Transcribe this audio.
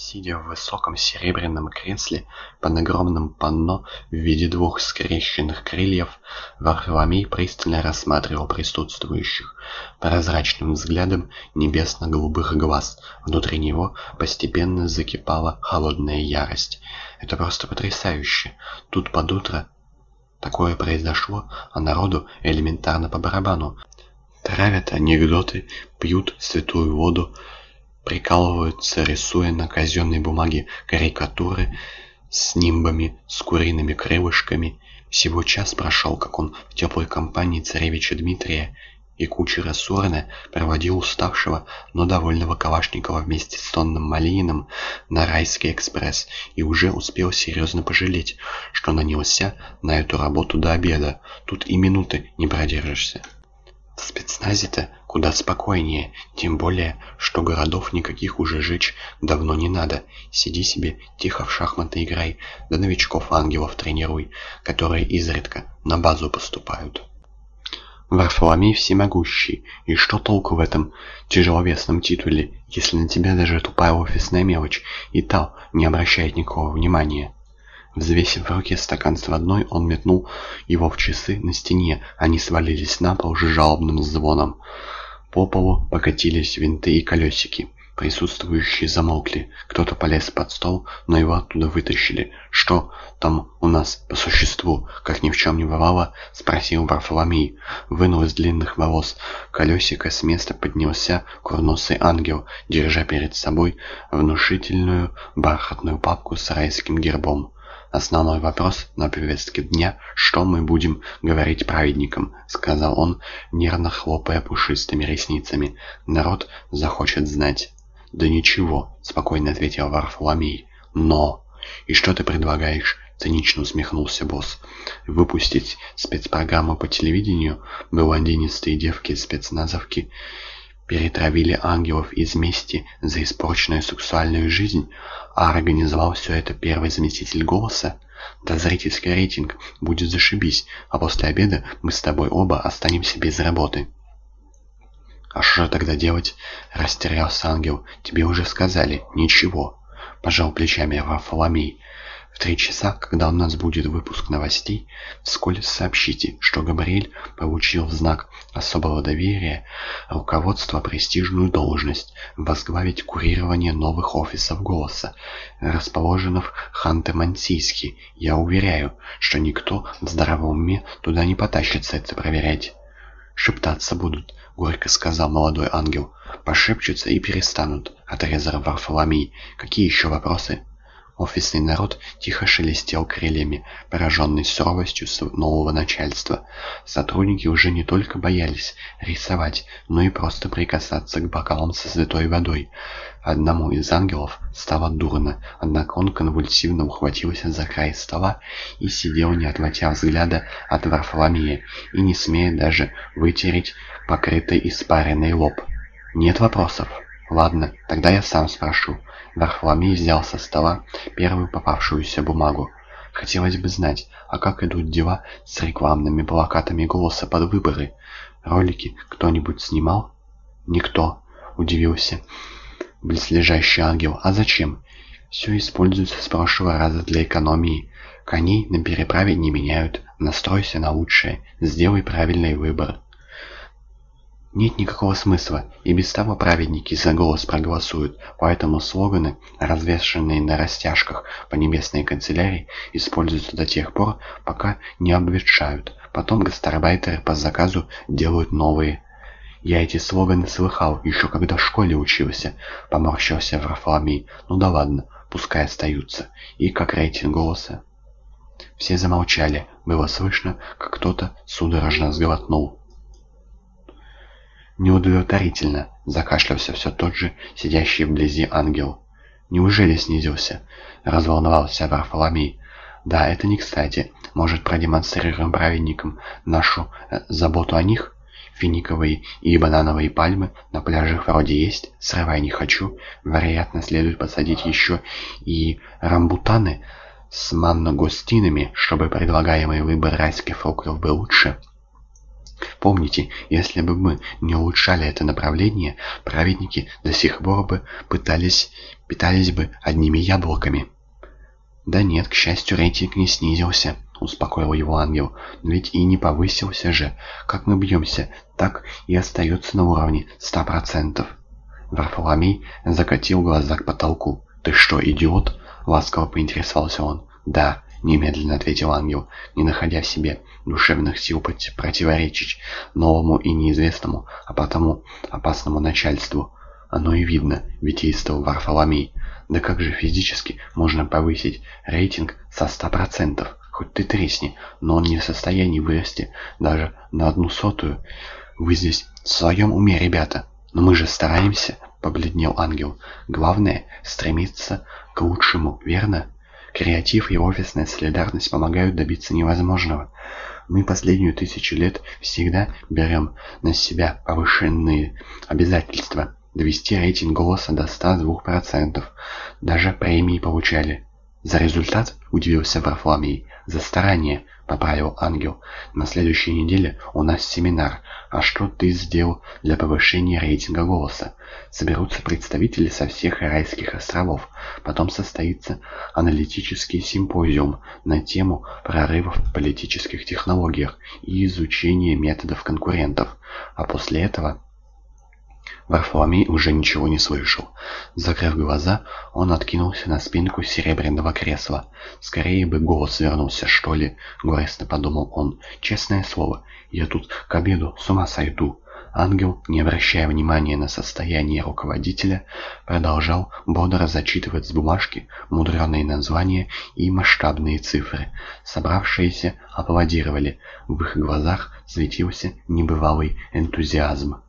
Сидя в высоком серебряном кресле под огромным панно в виде двух скрещенных крыльев, Варфоломей пристально рассматривал присутствующих прозрачным взглядом небесно-голубых глаз. Внутри него постепенно закипала холодная ярость. «Это просто потрясающе! Тут под утро такое произошло, а народу элементарно по барабану. Травят анекдоты, пьют святую воду, прикалываются, рисуя на казенной бумаге карикатуры с нимбами, с куриными крылышками. Всего час прошел, как он в теплой компании царевича Дмитрия и кучера Сурена проводил уставшего, но довольного Калашникова вместе с Тонным Малининым на Райский экспресс и уже успел серьезно пожалеть, что нанялся на эту работу до обеда. Тут и минуты не продержишься. Спецназе-то куда спокойнее, тем более, что городов никаких уже жечь давно не надо. Сиди себе, тихо в шахматы играй, да новичков-ангелов тренируй, которые изредка на базу поступают. Варфоломей всемогущий, и что толку в этом тяжеловесном титуле, если на тебя даже тупая офисная мелочь и та не обращает никакого внимания? Взвесив в руке стакан с водой, он метнул его в часы на стене. Они свалились на пол с жалобным звоном. По полу покатились винты и колесики. Присутствующие замолкли. Кто-то полез под стол, но его оттуда вытащили. «Что там у нас по существу?» Как ни в чем не бывало, спросил Варфоломей. Вынул из длинных волос колесико, с места поднялся курносый ангел, держа перед собой внушительную бархатную папку с райским гербом. «Основной вопрос на повестке дня – что мы будем говорить праведникам», – сказал он, нервно хлопая пушистыми ресницами. «Народ захочет знать». «Да ничего», – спокойно ответил Варфоломей. «Но...» «И что ты предлагаешь?» – цинично усмехнулся босс. «Выпустить спецпрограмму по телевидению? Блондинистые девки-спецназовки перетравили ангелов из мести за испорченную сексуальную жизнь, а организовал все это первый заместитель голоса? Да зрительский рейтинг будет зашибись, а после обеда мы с тобой оба останемся без работы. А что же тогда делать? Растерялся ангел. Тебе уже сказали. Ничего. Пожал плечами Варфоломей. В три часа, когда у нас будет выпуск новостей, вскользь сообщите, что Габриэль получил в знак особого доверия руководство престижную должность возглавить курирование новых офисов «Голоса», расположенных Ханты-Мансийске. Я уверяю, что никто в здравом уме туда не потащится это проверять. «Шептаться будут», — горько сказал молодой ангел. «Пошепчутся и перестанут», — отрезал Варфоломей. «Какие еще вопросы?» Офисный народ тихо шелестел крыльями, пораженный суровостью нового начальства. Сотрудники уже не только боялись рисовать, но и просто прикасаться к бокалам со святой водой. Одному из ангелов стало дурно, однако он конвульсивно ухватился за край стола и сидел, не отводя взгляда от Варфоломея и не смея даже вытереть покрытый испаренный лоб. «Нет вопросов?» «Ладно, тогда я сам спрошу». Варфоломей взял со стола первую попавшуюся бумагу. Хотелось бы знать, а как идут дела с рекламными плакатами голоса под выборы? Ролики кто-нибудь снимал? Никто, удивился близлежащий ангел. А зачем? Все используется с прошлого раза для экономии. Коней на переправе не меняют. Настройся на лучшее. Сделай правильный выбор. Нет никакого смысла, и без того праведники за голос проголосуют, поэтому слоганы, развешанные на растяжках по небесной канцелярии, используются до тех пор, пока не обветшают. Потом гастарбайтеры по заказу делают новые. Я эти слоганы слыхал, еще когда в школе учился, поморщился Варфоломей. Ну да ладно, пускай остаются. И как рейтинг голоса? Все замолчали, было слышно, как кто-то судорожно сглотнул. «Неудовлетворительно», — закашлялся все тот же, сидящий вблизи ангел. «Неужели снизился?» — разволновался Варфоломей. «Да, это не кстати. Может, продемонстрируем праведникам нашу э, заботу о них?» Финиковые и банановые пальмы на пляжах вроде есть, срывай не хочу. Вероятно, следует посадить еще и рамбутаны с манногостинами, чтобы предлагаемый выбор райских фруктов был лучше. Помните, если бы мы не улучшали это направление, праведники до сих пор бы пытались питались бы одними яблоками. «Да нет, к счастью, рейтинг не снизился», — успокоил его ангел. «Но ведь и не повысился же. Как мы бьемся, так и остается на уровне ста процентов». Варфоломей закатил глаза к потолку. «Ты что, идиот?» — ласково поинтересовался он. «Да», — немедленно ответил ангел, не находя в себе душевных сил противоречить новому и неизвестному, а потому опасному начальству. «Оно и видно», — витействовал Варфоломей. «Да как же физически можно повысить рейтинг со ста процентов? Хоть ты тресни, но он не в состоянии вырасти даже на одну сотую. Вы здесь в своем уме, ребята?» «Но мы же стараемся», — побледнел ангел. «Главное — стремиться к лучшему, верно? Креатив и офисная солидарность помогают добиться невозможного. Мы последнюю тысячу лет всегда берем на себя повышенные обязательства. Довести рейтинг голоса до 102%. Даже премии получали. За результат удивился Варфоломей. За старание, поправил ангел. На следующей неделе у нас семинар. А что ты сделал для повышения рейтинга голоса? Соберутся представители со всех райских островов. Потом состоится аналитический симпозиум на тему прорывов в политических технологиях и изучения методов конкурентов. А после этого Варфоломей уже ничего не слышал. Закрыв глаза, он откинулся на спинку серебряного кресла. «Скорее бы голос вернулся, что ли?» — горестно подумал он. «Честное слово, я тут к обеду с ума сойду». Ангел, не обращая внимания на состояние руководителя, продолжал бодро зачитывать с бумажки мудреные названия и масштабные цифры. Собравшиеся аплодировали. В их глазах светился небывалый энтузиазм.